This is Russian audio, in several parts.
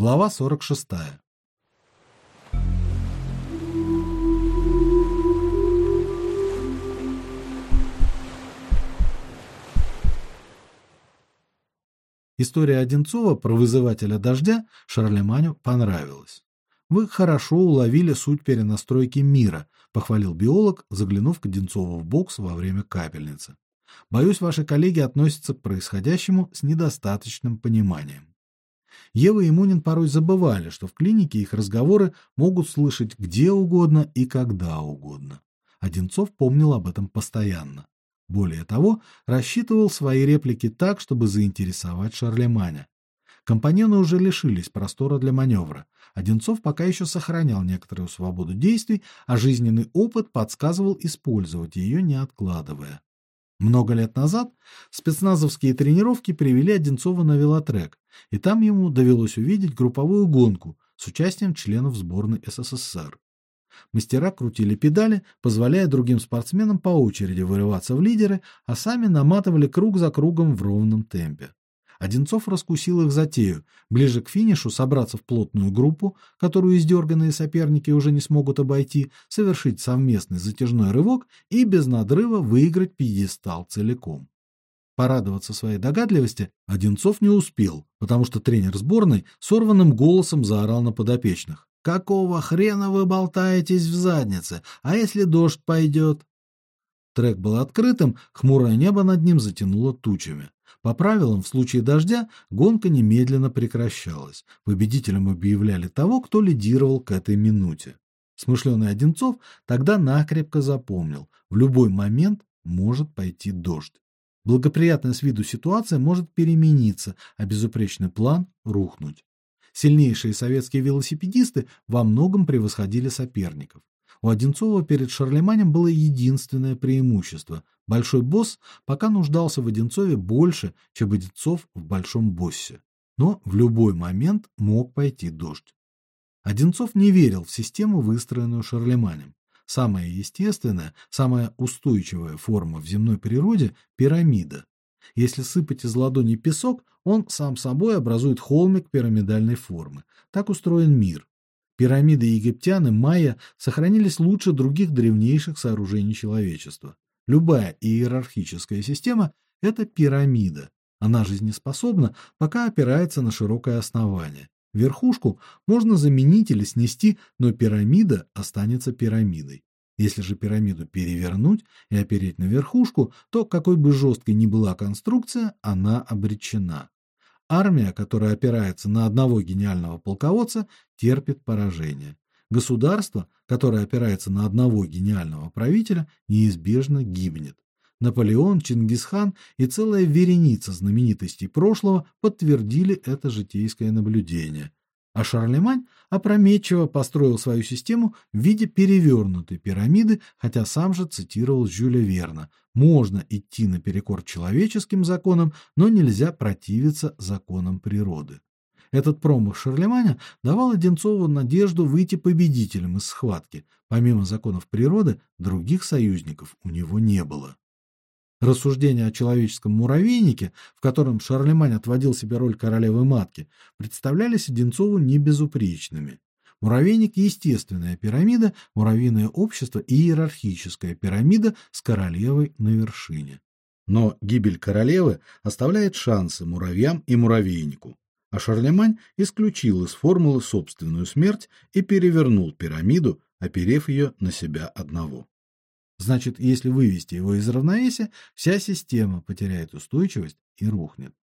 Глава 46. История Одинцова про вызывателя дождя Шарлеманю понравилась. Вы хорошо уловили суть перенастройки мира, похвалил биолог, заглянув к Одинцову в бокс во время капельницы. Боюсь, ваши коллеги относятся к происходящему с недостаточным пониманием. Ева и Мунин порой забывали, что в клинике их разговоры могут слышать где угодно и когда угодно. Одинцов помнил об этом постоянно. Более того, рассчитывал свои реплики так, чтобы заинтересовать Шарлеманя. Компаньоны уже лишились простора для маневра. Одинцов пока еще сохранял некоторую свободу действий, а жизненный опыт подсказывал использовать ее, не откладывая. Много лет назад спецназовские тренировки привели Одинцова на велотрек, и там ему довелось увидеть групповую гонку с участием членов сборной СССР. Мастера крутили педали, позволяя другим спортсменам по очереди вырываться в лидеры, а сами наматывали круг за кругом в ровном темпе. Одинцов раскусил их затею ближе к финишу собраться в плотную группу, которую издерганные соперники уже не смогут обойти, совершить совместный затяжной рывок и без надрыва выиграть пьедестал целиком. Порадоваться своей догадливости Одинцов не успел, потому что тренер сборной сорванным голосом заорал на подопечных: Какого хрена вы болтаетесь в заднице? А если дождь пойдет?» Трек был открытым, хмурое небо над ним затянуло тучами. По правилам, в случае дождя гонка немедленно прекращалась. Победителем объявляли того, кто лидировал к этой минуте. Смышленый Одинцов тогда накрепко запомнил: в любой момент может пойти дождь. Благоприятная с виду ситуация может перемениться, а безупречный план рухнуть. Сильнейшие советские велосипедисты во многом превосходили соперников. У Одинцова перед Шарлеманем было единственное преимущество. Большой босс пока нуждался в Одинцове больше, чем Одинцов в большом боссе. Но в любой момент мог пойти дождь. Одинцов не верил в систему, выстроенную Шарлеманем. Самая естественная, самая устойчивая форма в земной природе пирамида. Если сыпать из ладони песок, он сам собой образует холмик пирамидальной формы. Так устроен мир. Пирамиды египтян и майя сохранились лучше других древнейших сооружений человечества. Любая иерархическая система это пирамида. Она жизнеспособна, пока опирается на широкое основание. Верхушку можно заменить или снести, но пирамида останется пирамидой. Если же пирамиду перевернуть и опереть на верхушку, то какой бы жесткой ни была конструкция, она обречена. Армия, которая опирается на одного гениального полководца, терпит поражение. Государство, которое опирается на одного гениального правителя, неизбежно гибнет. Наполеон, Чингисхан и целая вереница знаменитостей прошлого подтвердили это житейское наблюдение. А Шарлемань опрометчиво построил свою систему в виде перевернутой пирамиды, хотя сам же цитировал Жюля Верна: "Можно идти наперекор человеческим законам, но нельзя противиться законам природы". Этот промах Шарлеманя давал Одинцову надежду выйти победителем из схватки. Помимо законов природы, других союзников у него не было. Рассуждения о человеческом муравейнике, в котором Шарлемань отводил себе роль королевы матки, представлялись Одинцову небезупречными. Муравейник естественная пирамида, муравьиное общество иерархическая пирамида с королевой на вершине. Но гибель королевы оставляет шансы муравьям и муравейнику. А Шарлемань исключил из формулы собственную смерть и перевернул пирамиду, оперев ее на себя одного. Значит, если вывести его из равновесия, вся система потеряет устойчивость и рухнет.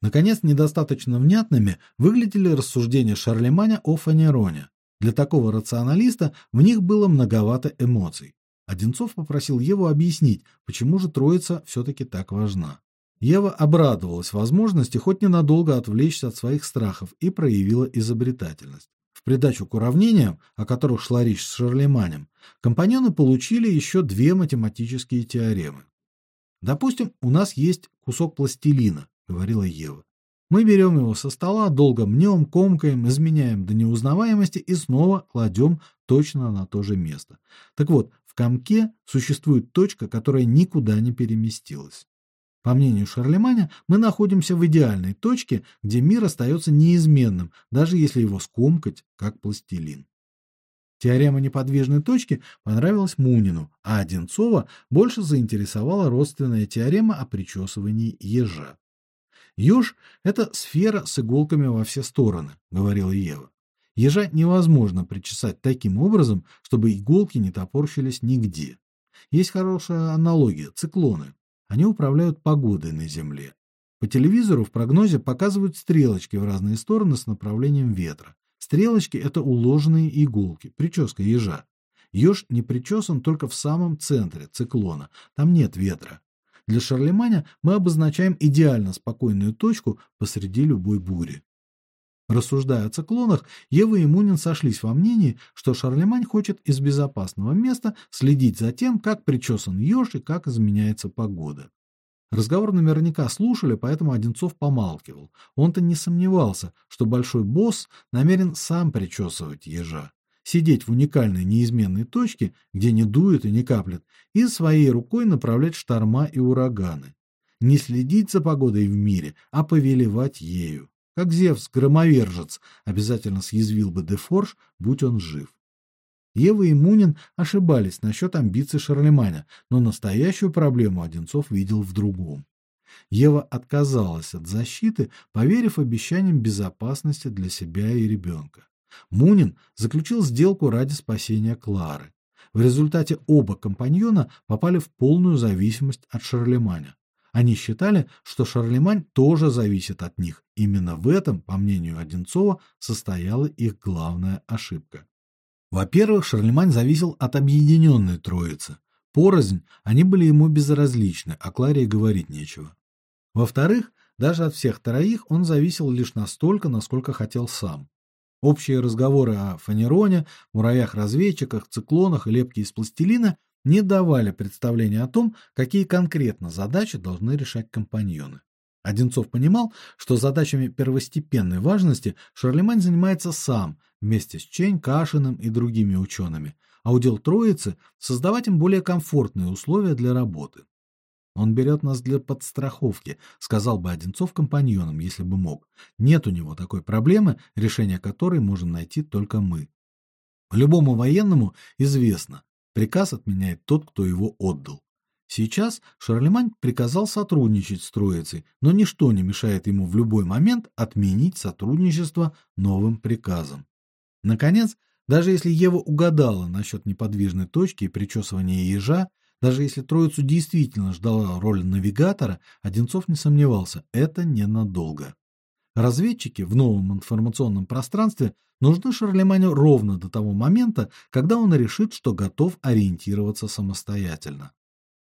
Наконец, недостаточно внятными выглядели рассуждения Шарлеманя о Фанероне. Для такого рационалиста в них было многовато эмоций. Одинцов попросил Еву объяснить, почему же Троица все таки так важна. Ева обрадовалась возможности хоть ненадолго отвлечься от своих страхов и проявила изобретательность. В придачу к уравнениям, о которых шла речь с Шарлеманем, компаньоны получили еще две математические теоремы. Допустим, у нас есть кусок пластилина, говорила Ева. Мы берем его со стола, долго мнем, комкаем, изменяем до неузнаваемости и снова кладем точно на то же место. Так вот, в комке существует точка, которая никуда не переместилась. По мнению Шарлеманя, мы находимся в идеальной точке, где мир остается неизменным, даже если его скомкать, как пластилин. Теорема неподвижной точки понравилась Мунину, а Одинцова больше заинтересовала родственная теорема о причесывании ежа. Еж – это сфера с иголками во все стороны, говорила Ева. Ежа невозможно причесать таким образом, чтобы иголки не топорщились нигде. Есть хорошая аналогия – циклоны. Они управляют погодой на Земле. По телевизору в прогнозе показывают стрелочки в разные стороны с направлением ветра. Стрелочки это уложенные иголки, прическа ежа. Еж не причесан только в самом центре циклона. Там нет ветра. Для Шарлеманя мы обозначаем идеально спокойную точку посреди любой бури. Рассуждая о циклонах, Ева и Мунин сошлись во мнении, что Шарлемань хочет из безопасного места следить за тем, как причесан еж и как изменяется погода. Разговор наверняка слушали, поэтому Одинцов помалкивал. Он-то не сомневался, что большой босс намерен сам причесывать ежа, сидеть в уникальной неизменной точке, где не дует и не каплет, и своей рукой направлять шторма и ураганы. Не следить за погодой в мире, а повелевать ею. Как Зевс-громовержец, обязательно съязвил бы Дефорж, будь он жив. Ева и Мунин ошибались насчет амбиций Шарлеманя, но настоящую проблему Одинцов видел в другом. Ева отказалась от защиты, поверив обещаниям безопасности для себя и ребенка. Мунин заключил сделку ради спасения Клары. В результате оба компаньона попали в полную зависимость от Шарлеманя. Они считали, что Шарлемань тоже зависит от них. Именно в этом, по мнению Одинцова, состояла их главная ошибка. Во-первых, Шарлемань зависел от объединенной троицы. Порознь они были ему безразличны, а Кларе говорить нечего. Во-вторых, даже от всех троих он зависел лишь настолько, насколько хотел сам. Общие разговоры о фанероне, муравьях-разведчиках, циклонах и лепке из пластилина не давали представления о том, какие конкретно задачи должны решать компаньоны. Одинцов понимал, что задачами первостепенной важности Шарлемань занимается сам, вместе с Чень, Кашиным и другими учеными, а удел Троицы создавать им более комфортные условия для работы. Он берет нас для подстраховки, сказал бы Одинцов компаньонам, если бы мог. Нет у него такой проблемы, решение которой можем найти только мы. Любому военному известно, Приказ отменяет тот, кто его отдал. Сейчас Шарлемань приказал сотрудничать с Троицей, но ничто не мешает ему в любой момент отменить сотрудничество новым приказом. Наконец, даже если Ева угадала насчет неподвижной точки и причесывания ежа, даже если Троицу действительно ждала роль навигатора, Одинцов не сомневался, это ненадолго. Разведчики в новом информационном пространстве нужны Шарлеманю ровно до того момента, когда он решит, что готов ориентироваться самостоятельно.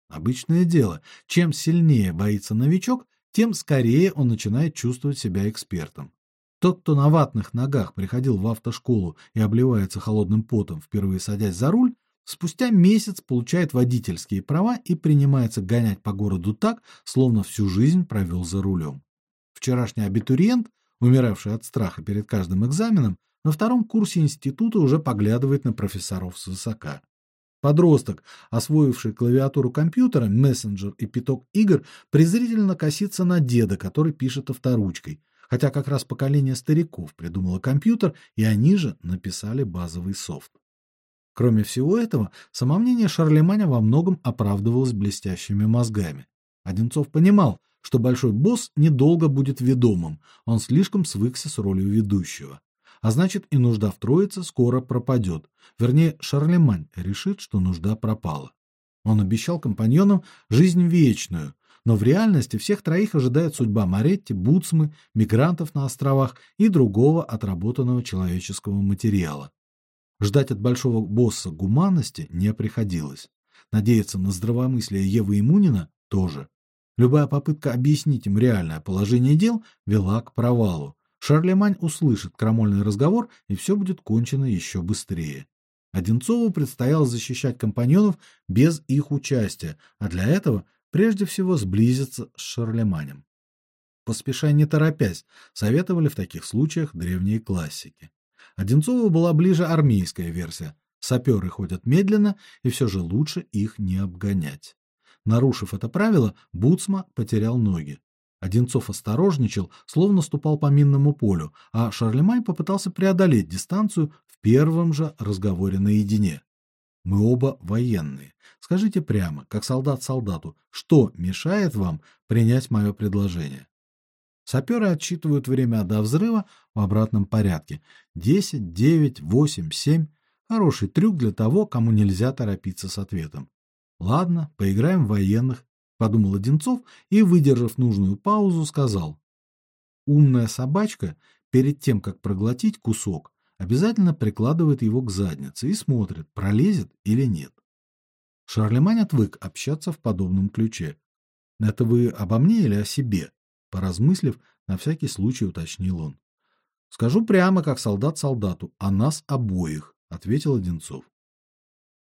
Обычное дело, чем сильнее боится новичок, тем скорее он начинает чувствовать себя экспертом. Тот, кто на ватных ногах приходил в автошколу и обливается холодным потом, впервые садясь за руль, спустя месяц получает водительские права и принимается гонять по городу так, словно всю жизнь провел за рулем. Вчерашний абитуриент, умиравший от страха перед каждым экзаменом, на втором курсе института уже поглядывает на профессоров свысока. Подросток, освоивший клавиатуру компьютера, мессенджер и пяток игр, презрительно косится на деда, который пишет авторучкой, хотя как раз поколение стариков придумало компьютер, и они же написали базовый софт. Кроме всего этого, самомнение Шарлеманя во многом оправдывалось блестящими мозгами. Одинцов понимал, что большой босс недолго будет ведомым, он слишком свыкся с ролью ведущего. А значит, и нужда в троице скоро пропадет. Вернее, Шарлемань решит, что нужда пропала. Он обещал компаньонам жизнь вечную, но в реальности всех троих ожидает судьба Маретти, Буцмы, мигрантов на островах и другого отработанного человеческого материала. Ждать от большого босса гуманности не приходилось. Надеяться на здравомыслие Евы Имунина тоже. Любая попытка объяснить им реальное положение дел вела к провалу. Шарлемань услышит крамольный разговор, и все будет кончено еще быстрее. Одинцову предстояло защищать компаньонов без их участия, а для этого прежде всего сблизиться с Шарлеманем. Поспешай не торопясь, советовали в таких случаях древние классики. Одинцову была ближе армейская версия. Саперы ходят медленно, и все же лучше их не обгонять. Нарушив это правило, Буцма потерял ноги. Одинцов осторожничал, словно ступал по минному полю, а Шарлемань попытался преодолеть дистанцию в первом же разговоре наедине. Мы оба военные. Скажите прямо, как солдат солдату, что мешает вам принять мое предложение? Саперы отсчитывают время до взрыва в обратном порядке. Десять, девять, восемь, семь. Хороший трюк для того, кому нельзя торопиться с ответом. Ладно, поиграем в военных, подумал Одинцов и, выдержав нужную паузу, сказал: Умная собачка перед тем, как проглотить кусок, обязательно прикладывает его к заднице и смотрит, пролезет или нет. Шарлемань отвык общаться в подобном ключе. Это вы обо мне или о себе? Поразмыслив, на всякий случай уточнил он. Скажу прямо, как солдат солдату, о нас обоих, ответил Одинцов.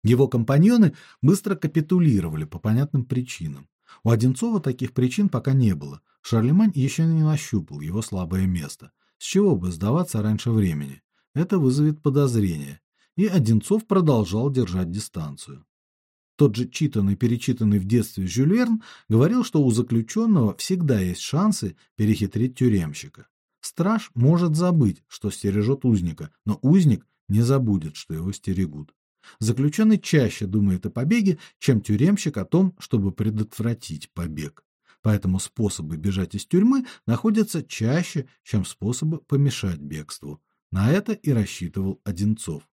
Его компаньоны быстро капитулировали по понятным причинам. У Одинцова таких причин пока не было. Шарлемань еще не нащупал его слабое место. С чего бы сдаваться раньше времени? Это вызовет подозрение. И Одинцов продолжал держать дистанцию. Тот же читанный, перечитанный в детстве Жюль Верн говорил, что у заключенного всегда есть шансы перехитрить тюремщика. Страж может забыть, что стережет узника, но узник не забудет, что его стерегут. Заключенный чаще думает о побеге, чем тюремщик о том, чтобы предотвратить побег. Поэтому способы бежать из тюрьмы находятся чаще, чем способы помешать бегству. На это и рассчитывал Одинцов.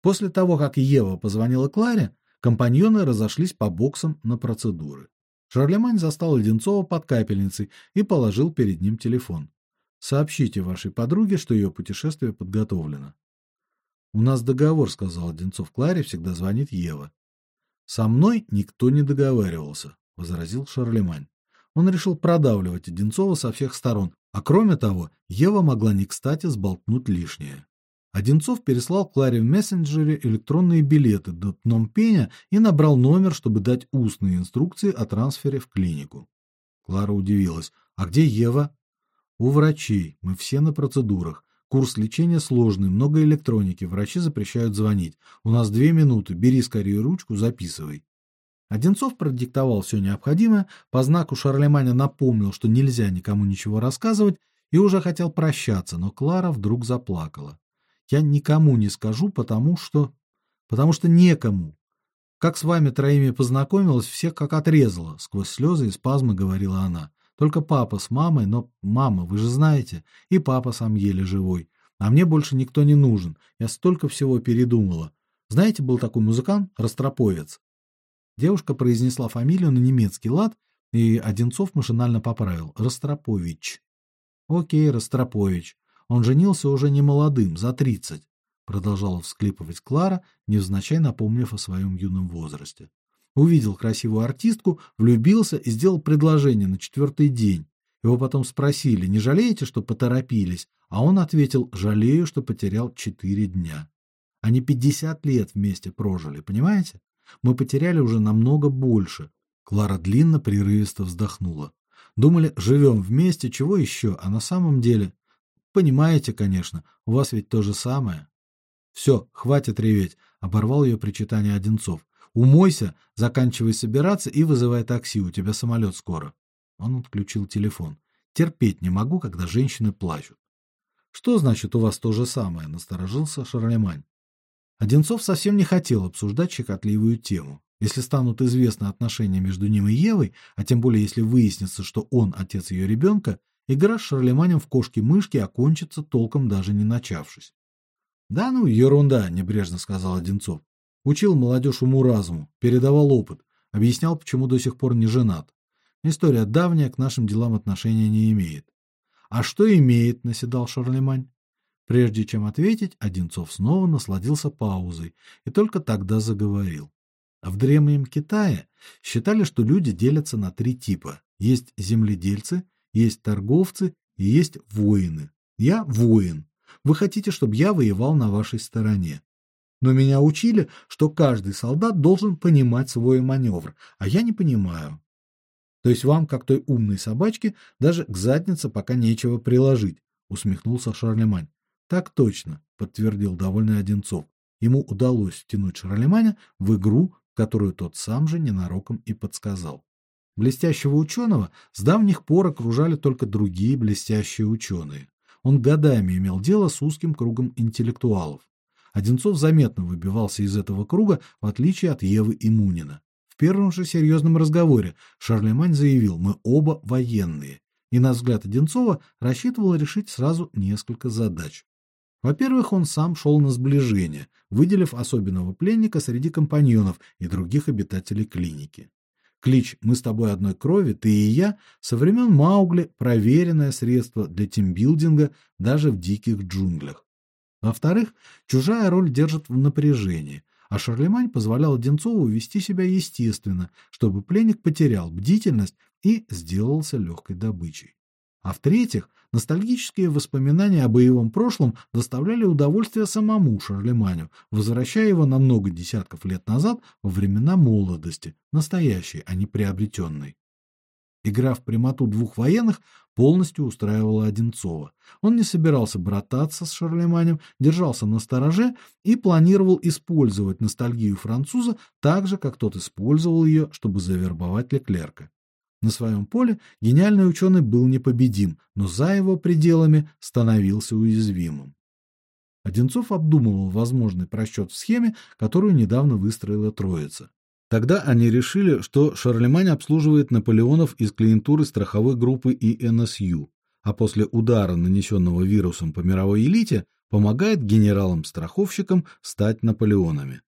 После того, как Ева позвонила Кларе, компаньоны разошлись по боксам на процедуры. Шарлемань застал Одинцова под капельницей и положил перед ним телефон. Сообщите вашей подруге, что ее путешествие подготовлено. У нас договор, сказал Одинцов Кларе, всегда звонит Ева. Со мной никто не договаривался, возразил Шарлемань. Он решил продавливать Одинцова со всех сторон, а кроме того, Ева могла не кстати сболтнуть лишнее. Одинцов переслал Кларе в мессенджере электронные билеты до Пномпеня и набрал номер, чтобы дать устные инструкции о трансфере в клинику. Клара удивилась: "А где Ева?" "У врачей. Мы все на процедурах. Курс лечения сложный, много электроники, врачи запрещают звонить. У нас две минуты. Бери скорее ручку, записывай". Одинцов продиктовал все необходимое, по знаку Шарлеманя напомнил, что нельзя никому ничего рассказывать, и уже хотел прощаться, но Клара вдруг заплакала. Я никому не скажу, потому что потому что некому. Как с вами троими познакомилась, всех как отрезала, сквозь слезы и спазмы говорила она. Только папа с мамой, но мама, вы же знаете, и папа сам еле живой. А мне больше никто не нужен. Я столько всего передумала. Знаете, был такой музыкант, Ростроповец. Девушка произнесла фамилию на немецкий лад, и Одинцов машинально поправил: Ростропович. О'кей, Ростропович. Он женился уже не молодым, за тридцать, продолжала всклипывать Клара, невзначай напомнив о своем юном возрасте. Увидел красивую артистку, влюбился и сделал предложение на четвертый день. Его потом спросили: "Не жалеете, что поторопились?" А он ответил: "Жалею, что потерял четыре дня". Они пятьдесят лет вместе прожили, понимаете? Мы потеряли уже намного больше. Клара длинно прерывисто вздохнула. Думали, живем вместе, чего еще, а на самом деле, понимаете, конечно, у вас ведь то же самое. Все, хватит реветь, оборвал ее причитание Одинцов. Умойся, заканчивай собираться и вызывай такси, у тебя самолет скоро. Он отключил телефон. Терпеть не могу, когда женщины плачут. Что значит у вас то же самое, насторожился Шарлемань. Одинцов совсем не хотел обсуждать щекотливую тему. Если станут известны отношения между ним и Евой, а тем более если выяснится, что он отец ее ребенка, игра с Шарлеманем в кошки-мышки окончится толком даже не начавшись. Да ну, ерунда, небрежно сказал Одинцов. Учил молодежь уму-разуму, передавал опыт, объяснял, почему до сих пор не женат. История давняя, к нашим делам отношения не имеет. А что имеет, наседал Шарлемань. Прежде чем ответить, Одинцов снова насладился паузой и только тогда заговорил. В древнем Китае считали, что люди делятся на три типа: есть земледельцы, есть торговцы и есть воины. Я воин. Вы хотите, чтобы я воевал на вашей стороне. Но меня учили, что каждый солдат должен понимать свой маневр, а я не понимаю. То есть вам, как той умной собачке, даже к заднице пока нечего приложить, усмехнулся Шарлемань. Так точно, подтвердил довольный Одинцов. Ему удалось втянуть Шарлеманя в игру которую тот сам же ненароком и подсказал. Блестящего ученого с давних пор окружали только другие блестящие ученые. Он годами имел дело с узким кругом интеллектуалов. Одинцов заметно выбивался из этого круга, в отличие от Евы и Мунина. В первом же серьезном разговоре Шарлемань заявил: "Мы оба военные". И на взгляд Одинцова рассчитывал решить сразу несколько задач. Во-первых, он сам шел на сближение, выделив особенного пленника среди компаньонов и других обитателей клиники. Клич «Мы с тобой одной крови, ты и я» со времен Маугли проверенное средство для тимбилдинга даже в диких джунглях. Во-вторых, чужая роль держит в напряжении, а Шарлемань позволял Одинцову вести себя естественно, чтобы пленник потерял бдительность и сделался легкой добычей. А в-третьих, ностальгические воспоминания о боевом прошлом доставляли удовольствие самому Шарлеманю, возвращая его на много десятков лет назад во времена молодости, настоящей, а не приобретенной. Игра в прямоту двух военных полностью устраивала Одинцова. Он не собирался брататься с Шарлеманем, держался на стороже и планировал использовать ностальгию француза так же, как тот использовал ее, чтобы завербовать Леклерка. На своем поле гениальный ученый был непобедим, но за его пределами становился уязвимым. Одинцов обдумывал возможный просчет в схеме, которую недавно выстроила Троица. Тогда они решили, что Шарлемань обслуживает Наполеонов из клиентуры страховой группы ИНСЮ, а после удара, нанесенного вирусом по мировой элите, помогает генералам-страховщикам стать Наполеонами.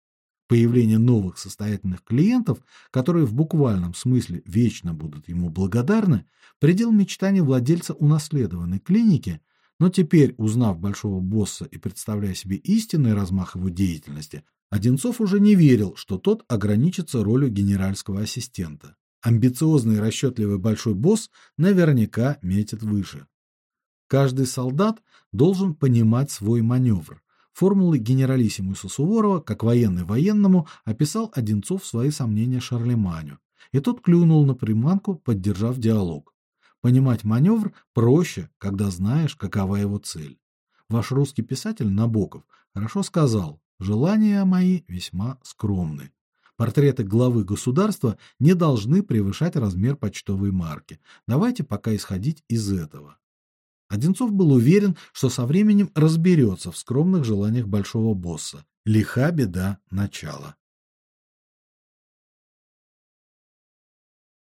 Появление новых состоятельных клиентов, которые в буквальном смысле вечно будут ему благодарны, предел мечтаний владельца унаследованной клиники, но теперь, узнав большого босса и представляя себе истинный размах его деятельности, Одинцов уже не верил, что тот ограничится ролью генеральского ассистента. Амбициозный и расчетливый большой босс наверняка метит выше. Каждый солдат должен понимать свой маневр, Формулы генералиссимуса Суворова, как военный военному, описал Одинцов свои сомнения Шарлеманю, и тот клюнул на приманку, поддержав диалог. Понимать маневр проще, когда знаешь, какова его цель. Ваш русский писатель Набоков хорошо сказал: "Желания мои весьма скромны. Портреты главы государства не должны превышать размер почтовой марки. Давайте пока исходить из этого". Одинцов был уверен, что со временем разберется в скромных желаниях большого босса. Лиха беда начала.